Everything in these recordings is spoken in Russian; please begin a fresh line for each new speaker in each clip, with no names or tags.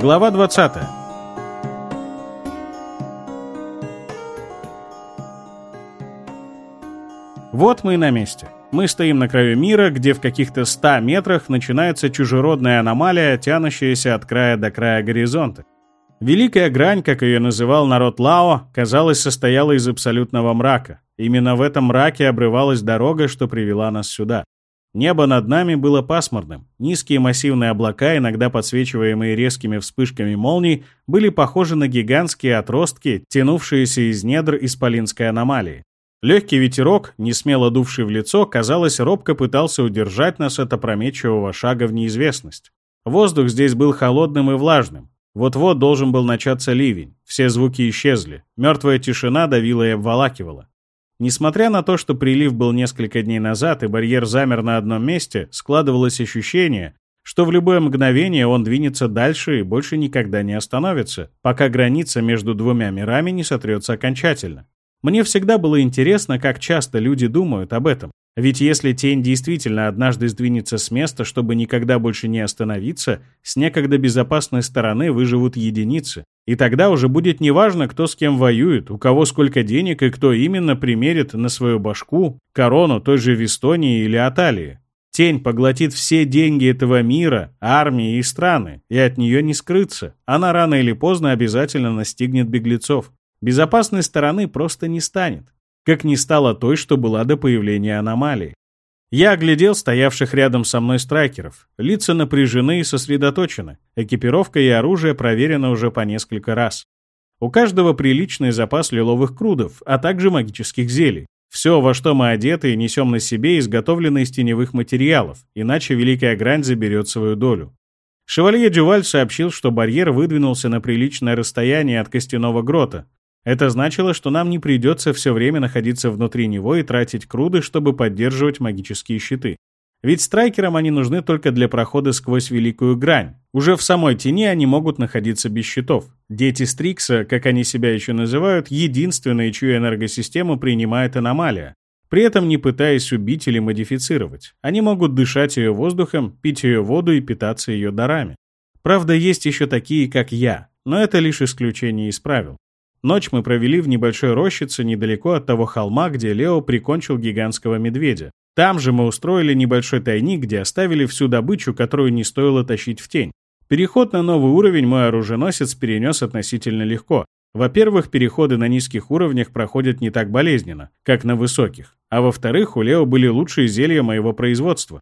Глава 20. Вот мы и на месте. Мы стоим на краю мира, где в каких-то 100 метрах начинается чужеродная аномалия, тянущаяся от края до края горизонта. Великая грань, как ее называл народ Лао, казалось, состояла из абсолютного мрака. Именно в этом мраке обрывалась дорога, что привела нас сюда. Небо над нами было пасмурным. Низкие массивные облака, иногда подсвечиваемые резкими вспышками молний, были похожи на гигантские отростки, тянувшиеся из недр исполинской аномалии. Легкий ветерок, не смело дувший в лицо, казалось, робко пытался удержать нас от опрометчивого шага в неизвестность. Воздух здесь был холодным и влажным. Вот-вот должен был начаться ливень. Все звуки исчезли. Мертвая тишина давила и обволакивала. Несмотря на то, что прилив был несколько дней назад и барьер замер на одном месте, складывалось ощущение, что в любое мгновение он двинется дальше и больше никогда не остановится, пока граница между двумя мирами не сотрется окончательно. Мне всегда было интересно, как часто люди думают об этом. Ведь если тень действительно однажды сдвинется с места, чтобы никогда больше не остановиться, с некогда безопасной стороны выживут единицы. И тогда уже будет неважно, кто с кем воюет, у кого сколько денег и кто именно примерит на свою башку корону той же Вестонии или Аталии. Тень поглотит все деньги этого мира, армии и страны, и от нее не скрыться. Она рано или поздно обязательно настигнет беглецов. Безопасной стороны просто не станет как не стало той, что была до появления аномалии. Я оглядел стоявших рядом со мной страйкеров. Лица напряжены и сосредоточены. Экипировка и оружие проверены уже по несколько раз. У каждого приличный запас лиловых крудов, а также магических зелий. Все, во что мы одеты и несем на себе, изготовлено из теневых материалов, иначе Великая Грань заберет свою долю. Шевалье Дюваль сообщил, что барьер выдвинулся на приличное расстояние от костяного грота, это значило, что нам не придется все время находиться внутри него и тратить круды, чтобы поддерживать магические щиты. Ведь страйкерам они нужны только для прохода сквозь великую грань. Уже в самой тени они могут находиться без щитов. Дети Стрикса, как они себя еще называют, единственные, чью энергосистему принимает аномалия. При этом не пытаясь убить или модифицировать. Они могут дышать ее воздухом, пить ее воду и питаться ее дарами. Правда, есть еще такие, как я, но это лишь исключение из правил. Ночь мы провели в небольшой рощице недалеко от того холма, где Лео прикончил гигантского медведя. Там же мы устроили небольшой тайник, где оставили всю добычу, которую не стоило тащить в тень. Переход на новый уровень мой оруженосец перенес относительно легко. Во-первых, переходы на низких уровнях проходят не так болезненно, как на высоких. А во-вторых, у Лео были лучшие зелья моего производства.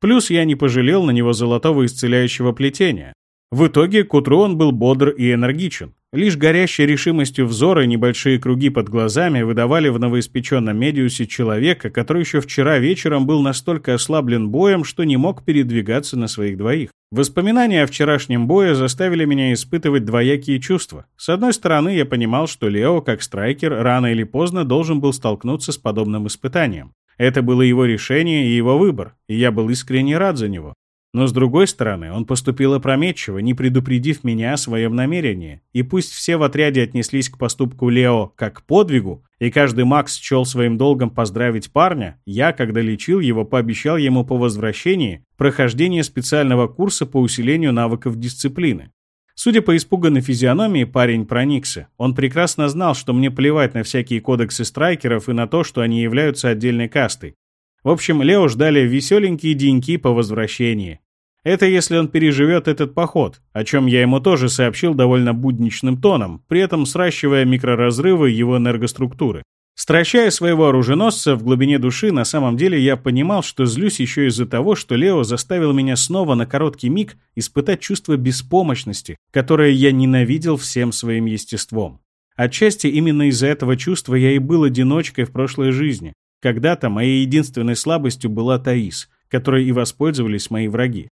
Плюс я не пожалел на него золотого исцеляющего плетения. В итоге к утру он был бодр и энергичен. Лишь горящей решимостью взора и небольшие круги под глазами выдавали в новоиспеченном Медиусе человека, который еще вчера вечером был настолько ослаблен боем, что не мог передвигаться на своих двоих. Воспоминания о вчерашнем бое заставили меня испытывать двоякие чувства. С одной стороны, я понимал, что Лео, как страйкер, рано или поздно должен был столкнуться с подобным испытанием. Это было его решение и его выбор, и я был искренне рад за него. Но с другой стороны, он поступил опрометчиво, не предупредив меня о своем намерении. И пусть все в отряде отнеслись к поступку Лео как к подвигу, и каждый Макс счел своим долгом поздравить парня, я, когда лечил его, пообещал ему по возвращении прохождение специального курса по усилению навыков дисциплины. Судя по испуганной физиономии, парень проникся. Он прекрасно знал, что мне плевать на всякие кодексы страйкеров и на то, что они являются отдельной кастой. В общем, Лео ждали веселенькие деньки по возвращении. Это если он переживет этот поход, о чем я ему тоже сообщил довольно будничным тоном, при этом сращивая микроразрывы его энергоструктуры. Стращая своего оруженосца в глубине души, на самом деле я понимал, что злюсь еще из-за того, что Лео заставил меня снова на короткий миг испытать чувство беспомощности, которое я ненавидел всем своим естеством. Отчасти именно из-за этого чувства я и был одиночкой в прошлой жизни. Когда-то моей единственной слабостью была Таис, которой и воспользовались мои враги.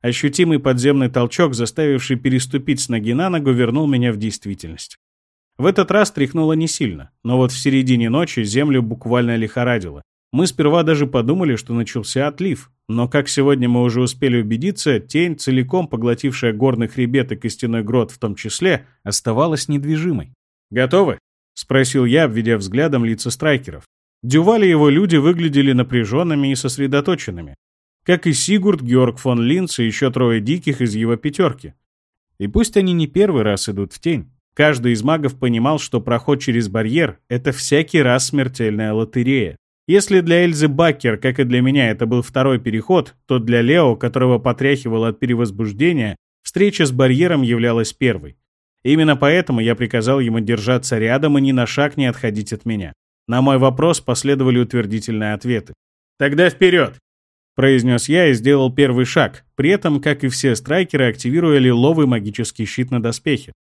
Ощутимый подземный толчок, заставивший переступить с ноги на ногу, вернул меня в действительность. В этот раз тряхнуло не сильно, но вот в середине ночи землю буквально лихорадило. Мы сперва даже подумали, что начался отлив, но, как сегодня мы уже успели убедиться, тень, целиком поглотившая горный хребет и костяной грот в том числе, оставалась недвижимой. «Готовы?» — спросил я, обведя взглядом лица страйкеров. Дювали его люди выглядели напряженными и сосредоточенными как и Сигурд, Георг фон Линц и еще трое диких из его пятерки. И пусть они не первый раз идут в тень. Каждый из магов понимал, что проход через барьер — это всякий раз смертельная лотерея. Если для Эльзы Баккер, как и для меня, это был второй переход, то для Лео, которого потряхивало от перевозбуждения, встреча с барьером являлась первой. Именно поэтому я приказал ему держаться рядом и ни на шаг не отходить от меня. На мой вопрос последовали утвердительные ответы. «Тогда вперед!» — произнес я и сделал первый шаг, при этом, как и все страйкеры, активируя лиловый магический щит на доспехе.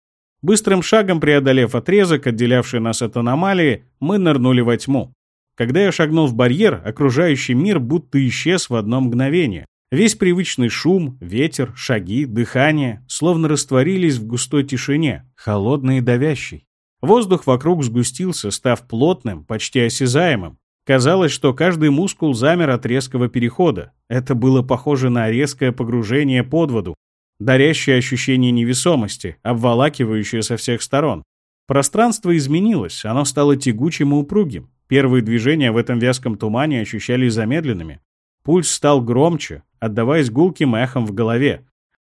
Быстрым шагом преодолев отрезок, отделявший нас от аномалии, мы нырнули во тьму. Когда я шагнул в барьер, окружающий мир будто исчез в одно мгновение. Весь привычный шум, ветер, шаги, дыхание словно растворились в густой тишине, холодной и давящей. Воздух вокруг сгустился, став плотным, почти осязаемым. Казалось, что каждый мускул замер от резкого перехода. Это было похоже на резкое погружение под воду, дарящее ощущение невесомости, обволакивающее со всех сторон. Пространство изменилось, оно стало тягучим и упругим. Первые движения в этом вязком тумане ощущались замедленными. Пульс стал громче, отдаваясь гулким эхом в голове.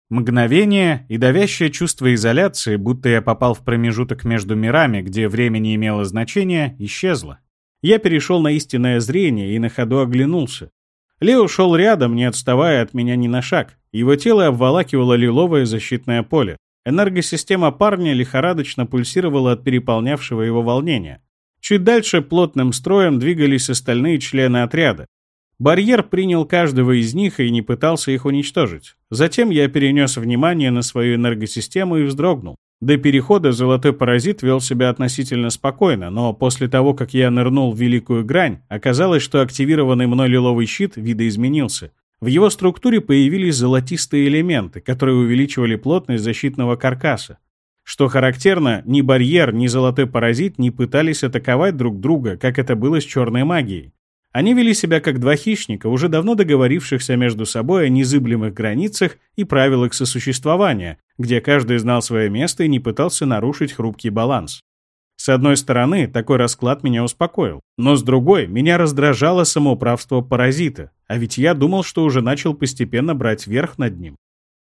Мгновение и давящее чувство изоляции, будто я попал в промежуток между мирами, где время не имело значения, исчезло. Я перешел на истинное зрение и на ходу оглянулся. Лео шел рядом, не отставая от меня ни на шаг. Его тело обволакивало лиловое защитное поле. Энергосистема парня лихорадочно пульсировала от переполнявшего его волнения. Чуть дальше плотным строем двигались остальные члены отряда. Барьер принял каждого из них и не пытался их уничтожить. Затем я перенес внимание на свою энергосистему и вздрогнул. До перехода золотой паразит вел себя относительно спокойно, но после того, как я нырнул в великую грань, оказалось, что активированный мной лиловый щит видоизменился. В его структуре появились золотистые элементы, которые увеличивали плотность защитного каркаса. Что характерно, ни барьер, ни золотой паразит не пытались атаковать друг друга, как это было с черной магией. Они вели себя как два хищника, уже давно договорившихся между собой о незыблемых границах и правилах сосуществования, где каждый знал свое место и не пытался нарушить хрупкий баланс. С одной стороны, такой расклад меня успокоил, но с другой, меня раздражало самоуправство паразита, а ведь я думал, что уже начал постепенно брать верх над ним.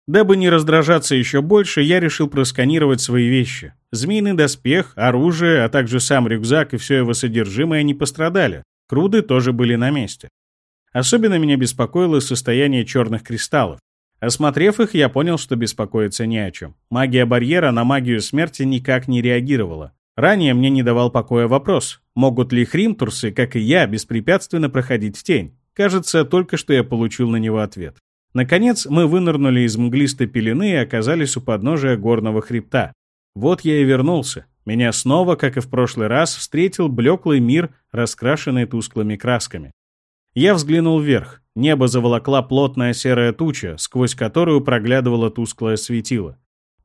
Дабы не раздражаться еще больше, я решил просканировать свои вещи. Змеиный доспех, оружие, а также сам рюкзак и все его содержимое не пострадали, Круды тоже были на месте. Особенно меня беспокоило состояние черных кристаллов. Осмотрев их, я понял, что беспокоиться не о чем. Магия барьера на магию смерти никак не реагировала. Ранее мне не давал покоя вопрос, могут ли хримтурсы, как и я, беспрепятственно проходить в тень. Кажется, только что я получил на него ответ. Наконец, мы вынырнули из мглистой пелены и оказались у подножия горного хребта. Вот я и вернулся. Меня снова, как и в прошлый раз, встретил блеклый мир, раскрашенный тусклыми красками. Я взглянул вверх. Небо заволокла плотная серая туча, сквозь которую проглядывало тусклое светило.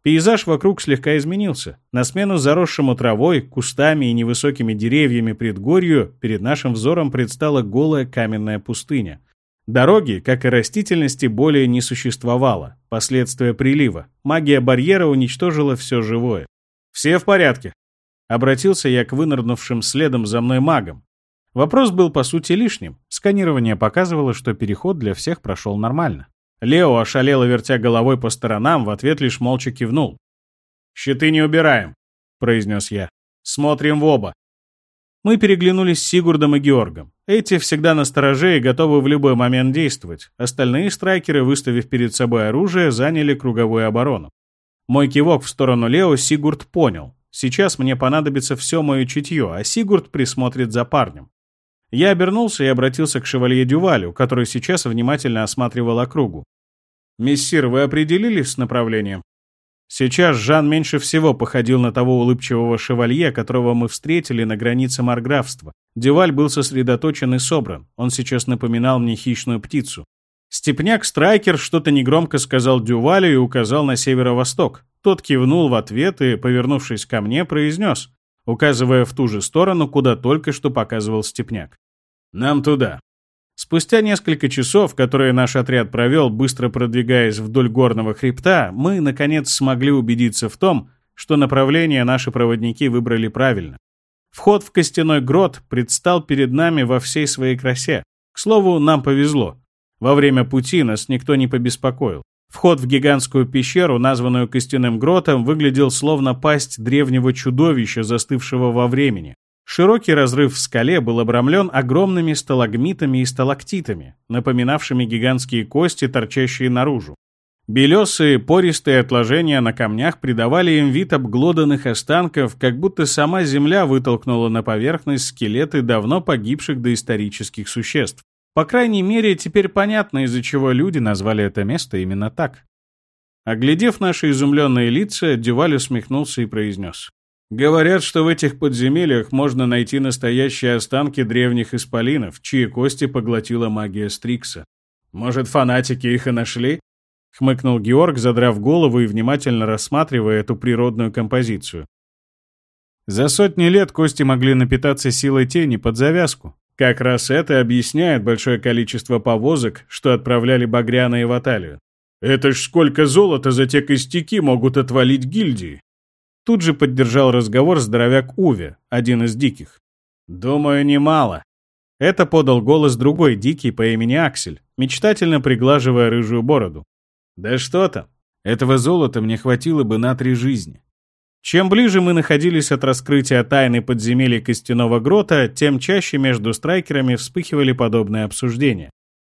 Пейзаж вокруг слегка изменился. На смену заросшему травой, кустами и невысокими деревьями предгорью перед нашим взором предстала голая каменная пустыня. Дороги, как и растительности, более не существовало. Последствия прилива. Магия барьера уничтожила все живое. «Все в порядке?» Обратился я к вынырнувшим следом за мной магам. Вопрос был по сути лишним. Сканирование показывало, что переход для всех прошел нормально. Лео, ошалело вертя головой по сторонам, в ответ лишь молча кивнул. «Щиты не убираем», — произнес я. «Смотрим в оба». Мы переглянулись с Сигурдом и Георгом. Эти всегда на стороже и готовы в любой момент действовать. Остальные страйкеры, выставив перед собой оружие, заняли круговую оборону. Мой кивок в сторону Лео Сигурд понял. Сейчас мне понадобится все мое чутье, а Сигурд присмотрит за парнем. Я обернулся и обратился к шевалье Дювалю, который сейчас внимательно осматривал округу. «Мессир, вы определились с направлением?» Сейчас Жан меньше всего походил на того улыбчивого шевалье, которого мы встретили на границе марграфства. Дюваль был сосредоточен и собран. Он сейчас напоминал мне хищную птицу. Степняк-страйкер что-то негромко сказал Дювалю и указал на северо-восток. Тот кивнул в ответ и, повернувшись ко мне, произнес, указывая в ту же сторону, куда только что показывал Степняк. «Нам туда». Спустя несколько часов, которые наш отряд провел, быстро продвигаясь вдоль горного хребта, мы, наконец, смогли убедиться в том, что направление наши проводники выбрали правильно. Вход в костяной грот предстал перед нами во всей своей красе. К слову, нам повезло. Во время пути нас никто не побеспокоил. Вход в гигантскую пещеру, названную костяным гротом, выглядел словно пасть древнего чудовища, застывшего во времени. Широкий разрыв в скале был обрамлен огромными сталагмитами и сталактитами, напоминавшими гигантские кости, торчащие наружу. Белесые, пористые отложения на камнях придавали им вид обглоданных останков, как будто сама земля вытолкнула на поверхность скелеты давно погибших доисторических существ. По крайней мере, теперь понятно, из-за чего люди назвали это место именно так. Оглядев наши изумленные лица, Дюваль усмехнулся и произнес. «Говорят, что в этих подземельях можно найти настоящие останки древних исполинов, чьи кости поглотила магия Стрикса. Может, фанатики их и нашли?» — хмыкнул Георг, задрав голову и внимательно рассматривая эту природную композицию. За сотни лет кости могли напитаться силой тени под завязку, как раз это объясняет большое количество повозок, что отправляли Багряна и Ваталию. Это ж сколько золота за те костяки могут отвалить гильдии. Тут же поддержал разговор здоровяк Уве, один из диких. Думаю, немало. Это подал голос другой дикий по имени Аксель, мечтательно приглаживая рыжую бороду. Да что там, этого золота мне хватило бы на три жизни. Чем ближе мы находились от раскрытия тайны подземелья Костяного Грота, тем чаще между страйкерами вспыхивали подобные обсуждения.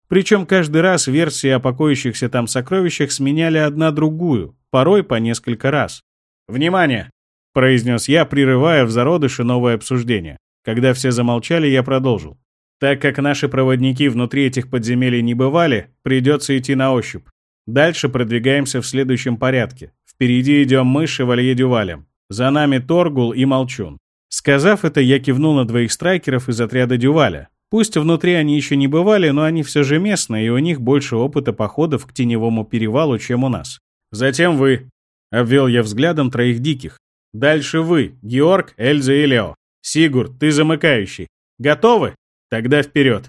Причем каждый раз версии о покоящихся там сокровищах сменяли одна другую, порой по несколько раз. «Внимание!» — произнес я, прерывая в зародыше новое обсуждение. Когда все замолчали, я продолжил. Так как наши проводники внутри этих подземелий не бывали, придется идти на ощупь. Дальше продвигаемся в следующем порядке. Впереди идем мы шевалье Дювалем. За нами Торгул и Молчун. Сказав это, я кивнул на двоих страйкеров из отряда Дюваля. Пусть внутри они еще не бывали, но они все же местные, и у них больше опыта походов к Теневому перевалу, чем у нас. Затем вы. Обвел я взглядом троих диких. Дальше вы, Георг, Эльза и Лео. Сигурд, ты замыкающий. Готовы? Тогда вперед.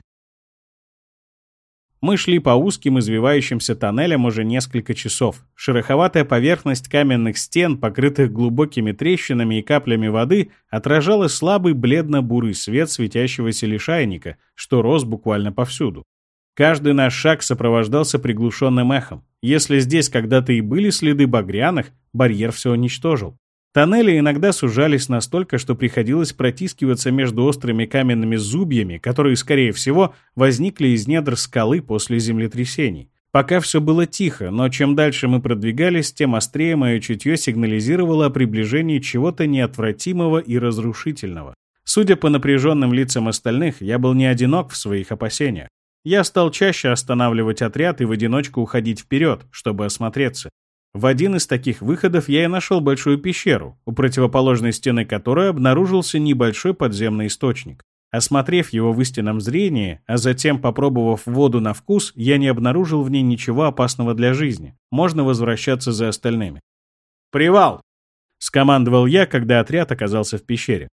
Мы шли по узким извивающимся тоннелям уже несколько часов. Шероховатая поверхность каменных стен, покрытых глубокими трещинами и каплями воды, отражала слабый бледно-бурый свет светящегося лишайника, что рос буквально повсюду. Каждый наш шаг сопровождался приглушенным эхом. Если здесь когда-то и были следы багряных, барьер все уничтожил. Тоннели иногда сужались настолько, что приходилось протискиваться между острыми каменными зубьями, которые, скорее всего, возникли из недр скалы после землетрясений. Пока все было тихо, но чем дальше мы продвигались, тем острее мое чутье сигнализировало о приближении чего-то неотвратимого и разрушительного. Судя по напряженным лицам остальных, я был не одинок в своих опасениях. Я стал чаще останавливать отряд и в одиночку уходить вперед, чтобы осмотреться. В один из таких выходов я и нашел большую пещеру, у противоположной стены которой обнаружился небольшой подземный источник. Осмотрев его в истинном зрении, а затем попробовав воду на вкус, я не обнаружил в ней ничего опасного для жизни. Можно возвращаться за остальными. «Привал!» — скомандовал я, когда отряд оказался в пещере.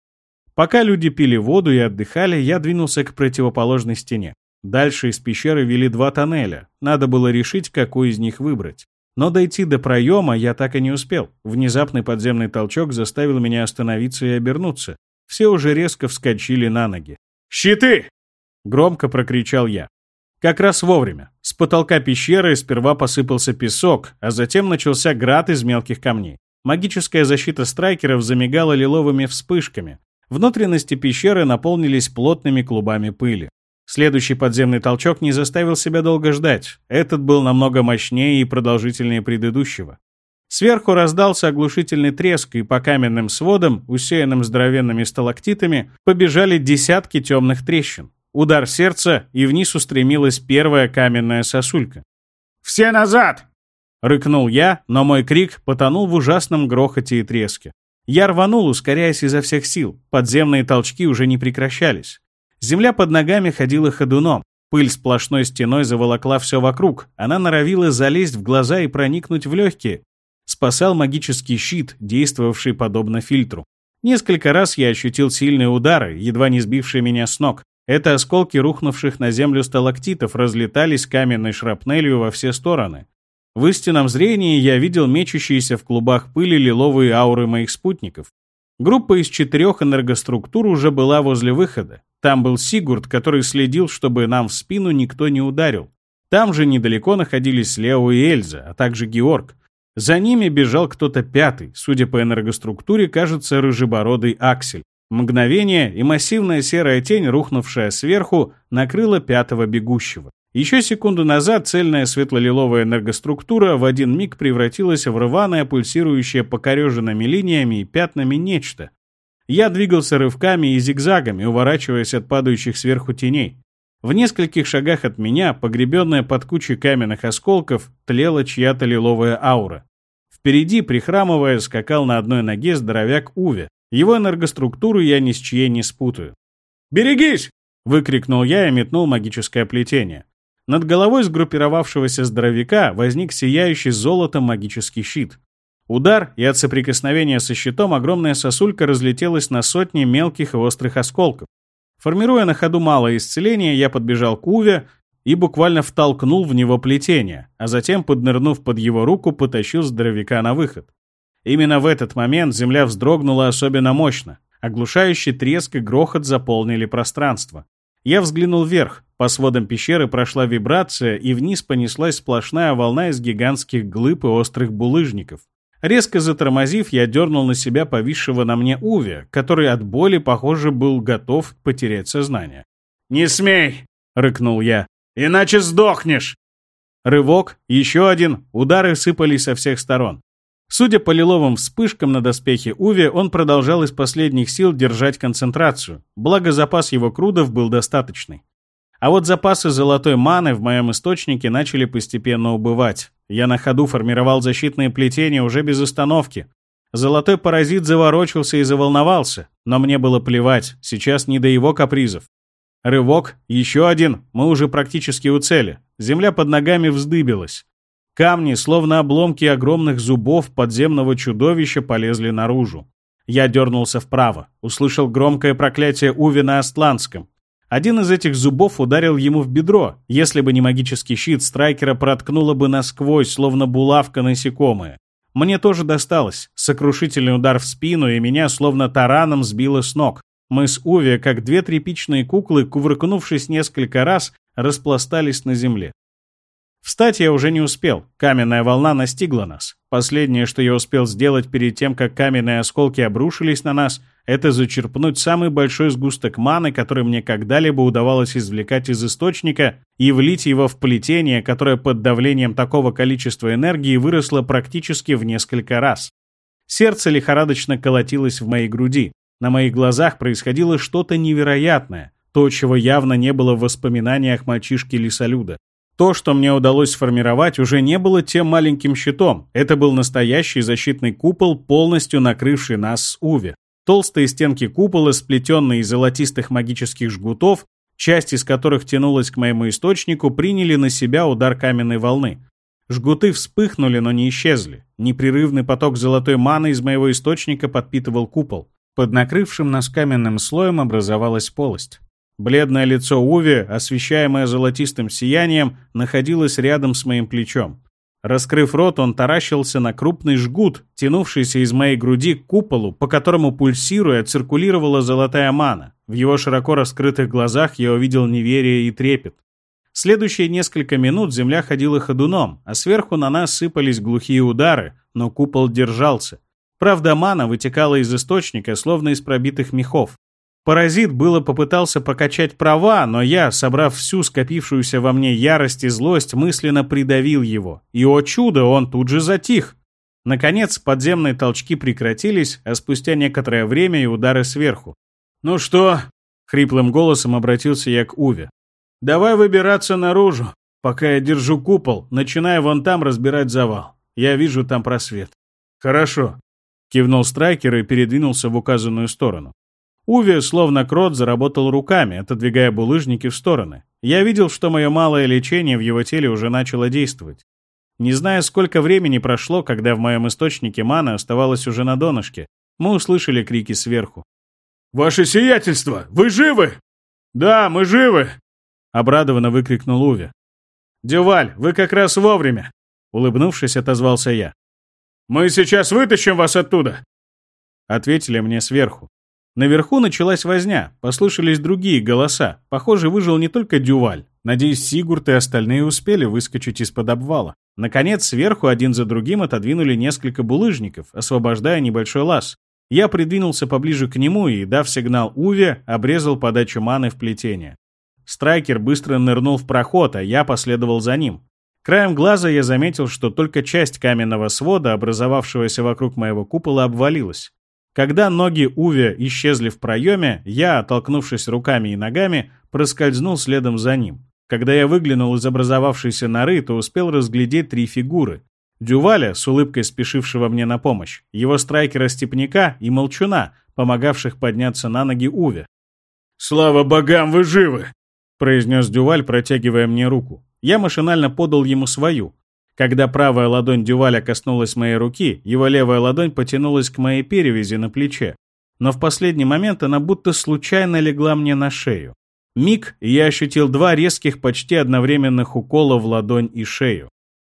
Пока люди пили воду и отдыхали, я двинулся к противоположной стене. Дальше из пещеры вели два тоннеля. Надо было решить, какой из них выбрать. Но дойти до проема я так и не успел. Внезапный подземный толчок заставил меня остановиться и обернуться. Все уже резко вскочили на ноги. «Щиты!» — громко прокричал я. Как раз вовремя. С потолка пещеры сперва посыпался песок, а затем начался град из мелких камней. Магическая защита страйкеров замигала лиловыми вспышками. Внутренности пещеры наполнились плотными клубами пыли. Следующий подземный толчок не заставил себя долго ждать. Этот был намного мощнее и продолжительнее предыдущего. Сверху раздался оглушительный треск, и по каменным сводам, усеянным здоровенными сталактитами, побежали десятки темных трещин. Удар сердца, и вниз устремилась первая каменная сосулька. «Все назад!» — рыкнул я, но мой крик потонул в ужасном грохоте и треске. Я рванул, ускоряясь изо всех сил. Подземные толчки уже не прекращались. Земля под ногами ходила ходуном. Пыль сплошной стеной заволокла все вокруг. Она норовила залезть в глаза и проникнуть в легкие. Спасал магический щит, действовавший подобно фильтру. Несколько раз я ощутил сильные удары, едва не сбившие меня с ног. Это осколки рухнувших на землю сталактитов разлетались каменной шрапнелью во все стороны. В истинном зрении я видел мечущиеся в клубах пыли лиловые ауры моих спутников. Группа из четырех энергоструктур уже была возле выхода. Там был Сигурд, который следил, чтобы нам в спину никто не ударил. Там же недалеко находились Лео и Эльза, а также Георг. За ними бежал кто-то пятый, судя по энергоструктуре, кажется, рыжебородый Аксель. Мгновение, и массивная серая тень, рухнувшая сверху, накрыла пятого бегущего. Еще секунду назад цельная светло-лиловая энергоструктура в один миг превратилась в рваное, пульсирующее покореженными линиями и пятнами нечто. Я двигался рывками и зигзагами, уворачиваясь от падающих сверху теней. В нескольких шагах от меня, погребенная под кучей каменных осколков, тлела чья-то лиловая аура. Впереди, прихрамывая, скакал на одной ноге здоровяк Уве. Его энергоструктуру я ни с чьей не спутаю. «Берегись!» — выкрикнул я и метнул магическое плетение. Над головой сгруппировавшегося здоровяка возник сияющий золотом магический щит. Удар, и от соприкосновения со щитом огромная сосулька разлетелась на сотни мелких и острых осколков. Формируя на ходу малое исцеление, я подбежал к Уве и буквально втолкнул в него плетение, а затем, поднырнув под его руку, потащил здоровяка на выход. Именно в этот момент земля вздрогнула особенно мощно. Оглушающий треск и грохот заполнили пространство. Я взглянул вверх. По сводам пещеры прошла вибрация, и вниз понеслась сплошная волна из гигантских глыб и острых булыжников. Резко затормозив, я дернул на себя повисшего на мне Уве, который от боли, похоже, был готов потерять сознание. «Не смей!» — рыкнул я. «Иначе сдохнешь!» Рывок, еще один, удары сыпались со всех сторон. Судя по лиловым вспышкам на доспехе Уве, он продолжал из последних сил держать концентрацию, благо запас его крудов был достаточный. А вот запасы золотой маны в моем источнике начали постепенно убывать. Я на ходу формировал защитные плетения уже без остановки. Золотой паразит заворочился и заволновался, но мне было плевать, сейчас не до его капризов. Рывок, еще один, мы уже практически у цели. Земля под ногами вздыбилась. Камни, словно обломки огромных зубов подземного чудовища, полезли наружу. Я дернулся вправо, услышал громкое проклятие Уви на Астландском. Один из этих зубов ударил ему в бедро. Если бы не магический щит, страйкера проткнуло бы насквозь, словно булавка насекомое. Мне тоже досталось. Сокрушительный удар в спину, и меня словно тараном сбило с ног. Мы с Уви, как две тряпичные куклы, кувыркнувшись несколько раз, распластались на земле. Встать я уже не успел. Каменная волна настигла нас. Последнее, что я успел сделать перед тем, как каменные осколки обрушились на нас, это зачерпнуть самый большой сгусток маны, который мне когда-либо удавалось извлекать из источника, и влить его в плетение, которое под давлением такого количества энергии выросло практически в несколько раз. Сердце лихорадочно колотилось в моей груди. На моих глазах происходило что-то невероятное, то, чего явно не было в воспоминаниях мальчишки-лесолюда. То, что мне удалось сформировать, уже не было тем маленьким щитом. Это был настоящий защитный купол, полностью накрывший нас с Уви. Толстые стенки купола, сплетенные из золотистых магических жгутов, часть из которых тянулась к моему источнику, приняли на себя удар каменной волны. Жгуты вспыхнули, но не исчезли. Непрерывный поток золотой маны из моего источника подпитывал купол. Под накрывшим нас каменным слоем образовалась полость. Бледное лицо Уви, освещаемое золотистым сиянием, находилось рядом с моим плечом. Раскрыв рот, он таращился на крупный жгут, тянувшийся из моей груди к куполу, по которому, пульсируя, циркулировала золотая мана. В его широко раскрытых глазах я увидел неверие и трепет. Следующие несколько минут земля ходила ходуном, а сверху на нас сыпались глухие удары, но купол держался. Правда, мана вытекала из источника, словно из пробитых мехов. Паразит было попытался покачать права, но я, собрав всю скопившуюся во мне ярость и злость, мысленно придавил его. И, о чудо, он тут же затих. Наконец, подземные толчки прекратились, а спустя некоторое время и удары сверху. «Ну что?» — хриплым голосом обратился я к Уве. «Давай выбираться наружу, пока я держу купол, начиная вон там разбирать завал. Я вижу там просвет». «Хорошо», — кивнул Страйкер и передвинулся в указанную сторону. Уви, словно крот, заработал руками, отодвигая булыжники в стороны. Я видел, что мое малое лечение в его теле уже начало действовать. Не зная, сколько времени прошло, когда в моем источнике маны оставалось уже на донышке, мы услышали крики сверху. «Ваше сиятельство! Вы живы?» «Да, мы живы!» — обрадованно выкрикнул Уви. «Дюваль, вы как раз вовремя!» — улыбнувшись, отозвался я. «Мы сейчас вытащим вас оттуда!» — ответили мне сверху. Наверху началась возня, послышались другие голоса. Похоже, выжил не только Дюваль. Надеюсь, Сигурд и остальные успели выскочить из-под обвала. Наконец, сверху один за другим отодвинули несколько булыжников, освобождая небольшой лаз. Я придвинулся поближе к нему и, дав сигнал Уве, обрезал подачу маны в плетение. Страйкер быстро нырнул в проход, а я последовал за ним. Краем глаза я заметил, что только часть каменного свода, образовавшегося вокруг моего купола, обвалилась. Когда ноги Уве исчезли в проеме, я, оттолкнувшись руками и ногами, проскользнул следом за ним. Когда я выглянул из образовавшейся норы, то успел разглядеть три фигуры. Дюваля, с улыбкой спешившего мне на помощь, его страйкера-степняка и молчуна, помогавших подняться на ноги Уве.
«Слава богам, вы живы!»
— произнес Дюваль, протягивая мне руку. Я машинально подал ему свою. Когда правая ладонь Дюваля коснулась моей руки, его левая ладонь потянулась к моей перевязи на плече. Но в последний момент она будто случайно легла мне на шею. Миг, и я ощутил два резких, почти одновременных укола в ладонь и шею.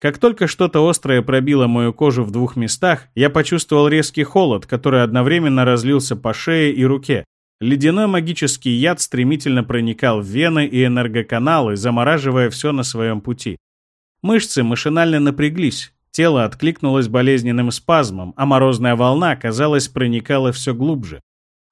Как только что-то острое пробило мою кожу в двух местах, я почувствовал резкий холод, который одновременно разлился по шее и руке. Ледяной магический яд стремительно проникал в вены и энергоканалы, замораживая все на своем пути. Мышцы машинально напряглись, тело откликнулось болезненным спазмом, а морозная волна, казалось, проникала все глубже.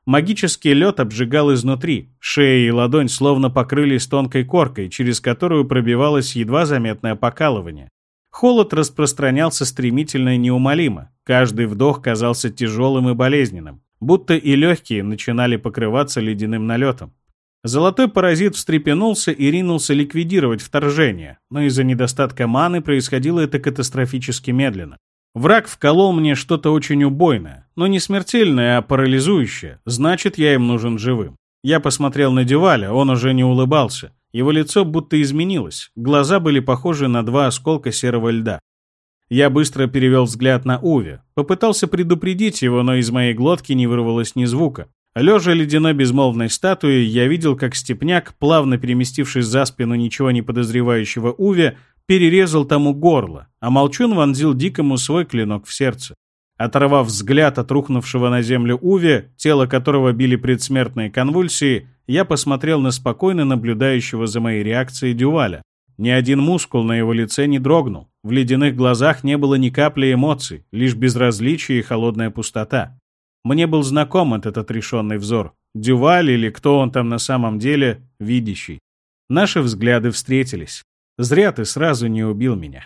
Магический лед обжигал изнутри, шея и ладонь словно покрылись тонкой коркой, через которую пробивалось едва заметное покалывание. Холод распространялся стремительно и неумолимо, каждый вдох казался тяжелым и болезненным, будто и легкие начинали покрываться ледяным налетом. Золотой паразит встрепенулся и ринулся ликвидировать вторжение, но из-за недостатка маны происходило это катастрофически медленно. Враг вколол мне что-то очень убойное, но не смертельное, а парализующее, значит, я им нужен живым. Я посмотрел на Дюваля, он уже не улыбался. Его лицо будто изменилось, глаза были похожи на два осколка серого льда. Я быстро перевел взгляд на Уве, попытался предупредить его, но из моей глотки не вырвалось ни звука. Лежа ледяной безмолвной статуей, я видел, как степняк, плавно переместившись за спину ничего не подозревающего Уве, перерезал тому горло, а Молчун вонзил Дикому свой клинок в сердце. Оторвав взгляд от рухнувшего на землю Уви, тело которого били предсмертные конвульсии, я посмотрел на спокойно наблюдающего за моей реакцией Дюваля. Ни один мускул на его лице не дрогнул. В ледяных глазах не было ни капли эмоций, лишь безразличие и холодная пустота. Мне был знаком этот отрешенный взор. Дюваль или кто он там на самом деле, видящий. Наши взгляды встретились. Зря ты сразу не убил меня.